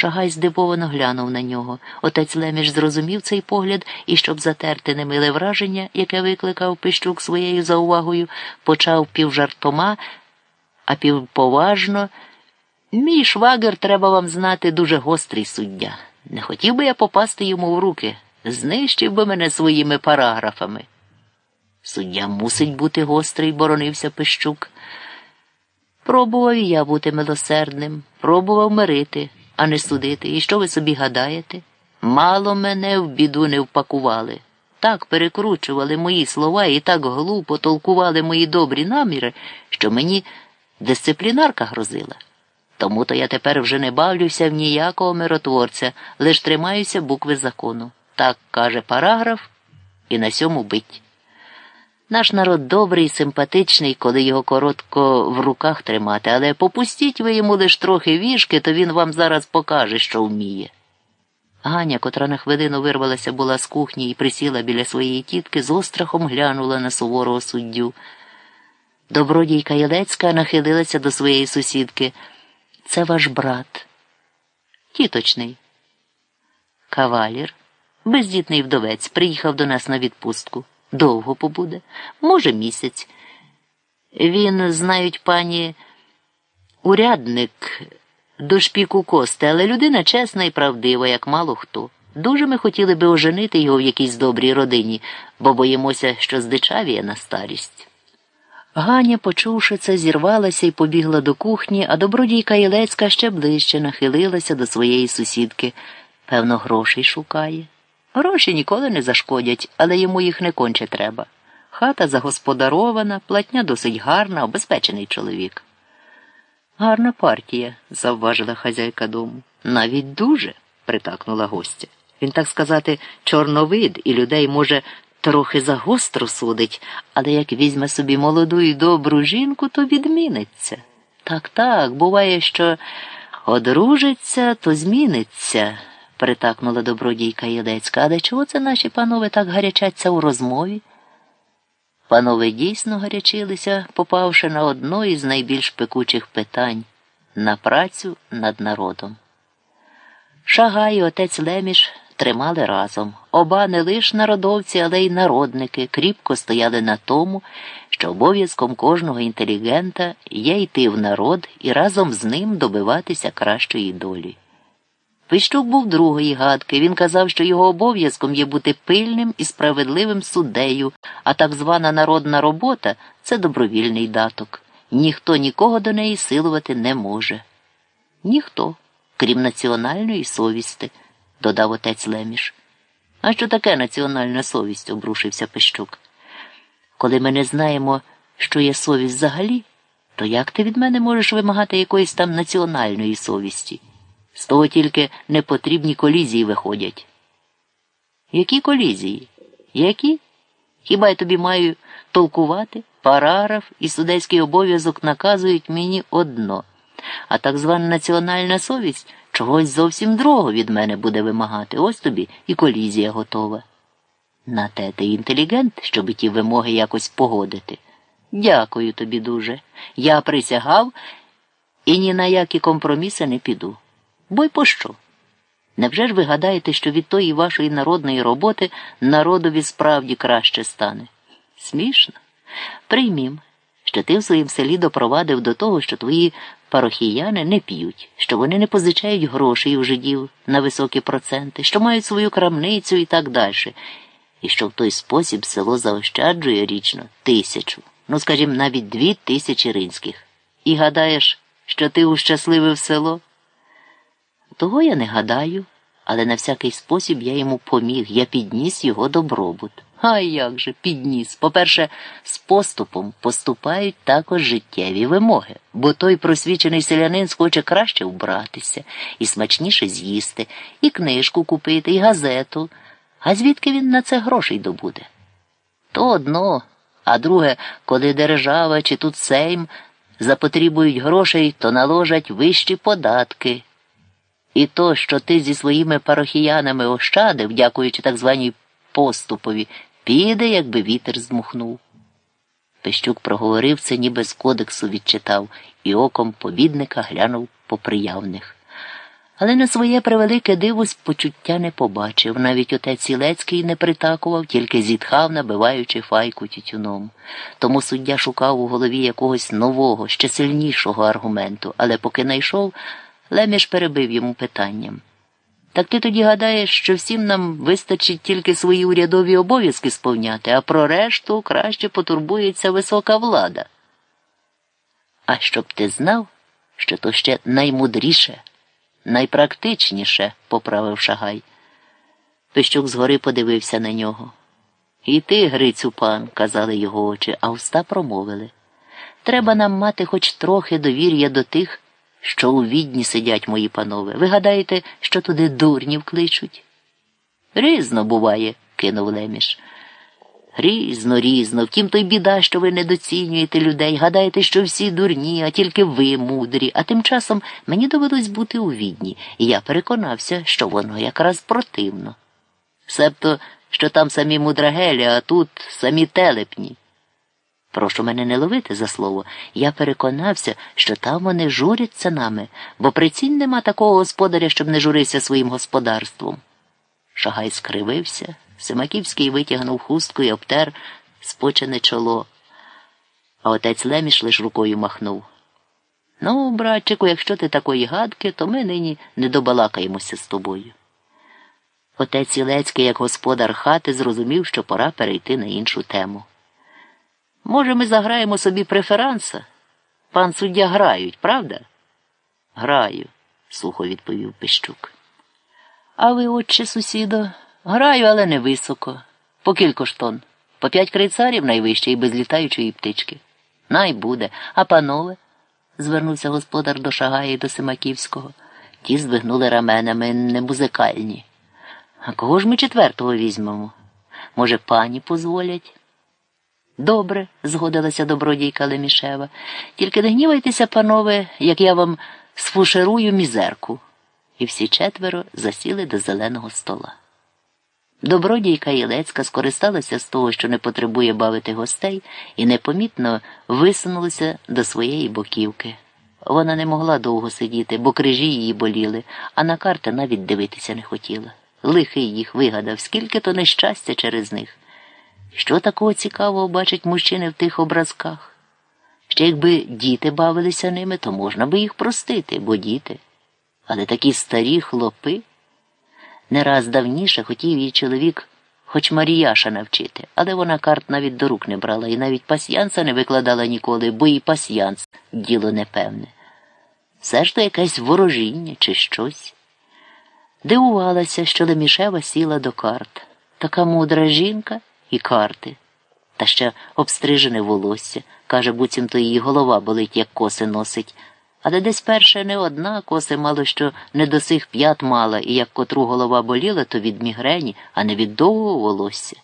Шагай здивовано глянув на нього. Отець Леміш зрозумів цей погляд і, щоб затерти немиле враження, яке викликав Пищук своєю заувагою, почав півжартома, а півповажно. Мій швагер, треба вам знати, дуже гострий суддя. Не хотів би я попасти йому в руки, знищив би мене своїми параграфами. Суддя мусить бути гострий, боронився Пищук. Пробував я бути милосердним, пробував мирити, а не судити. І що ви собі гадаєте? Мало мене в біду не впакували. Так перекручували мої слова і так глупо толкували мої добрі наміри, що мені дисциплінарка грозила. Тому то я тепер вже не бавлюся в ніякого миротворця, лиш тримаюся букви закону. Так каже параграф, і на сьому бить. Наш народ добрий, симпатичний, коли його коротко в руках тримати, але попустіть ви йому лиш трохи вішки, то він вам зараз покаже, що вміє. Ганя, котра на хвилину вирвалася була з кухні і присіла біля своєї тітки, з острахом глянула на суворого суддю. Добродійка Єлецька нахилилася до своєї сусідки. Це ваш брат. Тіточний. Кавалір, бездітний вдовець, приїхав до нас на відпустку. Довго побуде, може, місяць. Він, знають пані, урядник до шпіку кости, але людина чесна і правдива, як мало хто. Дуже ми хотіли би оженити його в якійсь добрій родині, бо боїмося, що здичавіє на старість. Ганя, почувши це, зірвалася і побігла до кухні, а добродійка Ілецька ще ближче нахилилася до своєї сусідки. Певно, грошей шукає. Гроші ніколи не зашкодять, але йому їх не конче треба. Хата загосподарована, платня досить гарна, обезпечений чоловік. Гарна партія, завважила хазяйка дому. Навіть дуже, притакнула гостя. Він, так сказати, чорновид і людей, може, трохи загостро судить, але як візьме собі молоду і добру жінку, то відміниться. Так, так, буває, що одружиться, то зміниться притакнула добродійка Єлецька. Але чого це наші панове так гарячаться у розмові? Панове дійсно гарячилися, попавши на одно із найбільш пекучих питань на працю над народом. Шагай і отець Леміш тримали разом. Оба не лише народовці, але й народники кріпко стояли на тому, що обов'язком кожного інтелігента є йти в народ і разом з ним добиватися кращої долі. Пищук був другої гадки. Він казав, що його обов'язком є бути пильним і справедливим суддею, а так звана народна робота це добровільний даток. Ніхто нікого до неї силувати не може. Ніхто, крім національної совісти, додав отець Леміш. А що таке національна совість? обрушився Пищук. Коли ми не знаємо, що є совість взагалі, то як ти від мене можеш вимагати якоїсь там національної совісті? З того тільки непотрібні колізії виходять. Які колізії? Які? Хіба я тобі маю толкувати? Параграф і судейський обов'язок наказують мені одно, а так звана національна совість чогось зовсім другого від мене буде вимагати. Ось тобі і колізія готова. На те ти інтелігент, щоб ті вимоги якось погодити. Дякую тобі дуже. Я присягав і ні на які компроміси не піду. Бо й пощо? Невже ж ви гадаєте, що від тої вашої народної роботи народові справді краще стане? Смішно. Приймім, що ти в своїм селі допровадив до того, що твої парохіяни не п'ють, що вони не позичають грошей у жидів на високі проценти, що мають свою крамницю і так далі, і що в той спосіб село заощаджує річно тисячу, ну, скажімо, навіть дві тисячі ринських. І гадаєш, що ти ущасливив село? Того я не гадаю, але на всякий спосіб я йому поміг, я підніс його добробут. А як же підніс? По-перше, з поступом поступають також життєві вимоги, бо той просвічений селянин схоче краще вбратися, і смачніше з'їсти, і книжку купити, і газету. А звідки він на це грошей добуде? То одно, а друге, коли держава чи тут сейм запотрібують грошей, то наложать вищі податки. І то, що ти зі своїми парохіянами ощадив, дякуючи так званій поступові, піде, якби вітер змухнув. Пещук проговорив це, ніби з кодексу відчитав, і оком побідника глянув по приявних. Але на своє превелике диво почуття не побачив. Навіть отець Сілецький не притакував, тільки зітхав, набиваючи файку тютюном. Тому суддя шукав у голові якогось нового, ще сильнішого аргументу, але поки найшов, Леміш перебив йому питанням. Так ти тоді гадаєш, що всім нам вистачить тільки свої урядові обов'язки сповняти, а про решту краще потурбується висока влада. А щоб ти знав, що то ще наймудріше найпрактичніше, поправив шагай. Пищук згори подивився на нього. І ти, Грицю пан, казали його очі, а уста промовили. Треба нам мати хоч трохи довір'я до тих, що у відні сидять мої панове. Ви гадаєте, що туди дурнів кличуть? Різно буває, кинув Леміш. Різно, різно. Втім, то й біда, що ви недоцінюєте людей, гадаєте, що всі дурні, а тільки ви мудрі. А тим часом мені довелось бути у відні, і я переконався, що воно якраз противно. Себто, що там самі мудрагелі, а тут самі телепні. Прошу мене не ловити за слово. Я переконався, що там вони журяться нами, бо прицінь нема такого господаря, щоб не журився своїм господарством. Шагай скривився. Семаківський витягнув хустку і обтер спочене чоло, а отець Леміш лиш рукою махнув. Ну, братчику, якщо ти такої гадки, то ми нині не добалакаємося з тобою. Отець Ілецький, як господар хати, зрозумів, що пора перейти на іншу тему. Може, ми заграємо собі преферанса? Пан суддя грають, правда? Граю, сухо відповів Пищук. А ви, отче сусідо? Граю, але не високо. По кілько ж тонн. По п'ять крейцарів найвище і без літаючої птички. Най буде. А панове? звернувся господар до Шагая і до Семаківського. Ті здвигнули раменами не музикальні. А кого ж ми четвертого візьмемо? Може, пані позволять? Добре, згодилася добродійка Лемішева. Тільки не гнівайтеся, панове, як я вам сфушерую мізерку. І всі четверо засіли до зеленого стола. Добродійка Єлецька скористалася з того, що не потребує бавити гостей, і непомітно висунулася до своєї боківки. Вона не могла довго сидіти, бо крижі її боліли, а на карти навіть дивитися не хотіла. Лихий їх вигадав, скільки то нещастя через них. Що такого цікавого бачать мужчини в тих образках? Ще якби діти бавилися ними, то можна би їх простити, бо діти. Але такі старі хлопи. Не раз давніше хотів її чоловік хоч Маріяша навчити, але вона карт навіть до рук не брала і навіть пасьянса не викладала ніколи, бо і пасьянс діло непевне. Все ж то якесь ворожіння чи щось. Дивувалася, що Лемішева сіла до карт. Така мудра жінка і карти. Та ще обстрижене волосся. Каже, буцімто її голова болить, як коси носить. Але десь перше не одна коси мало що не до сих п'ят мала, і як котру голова боліла, то від мігрені, а не від довгого волосся.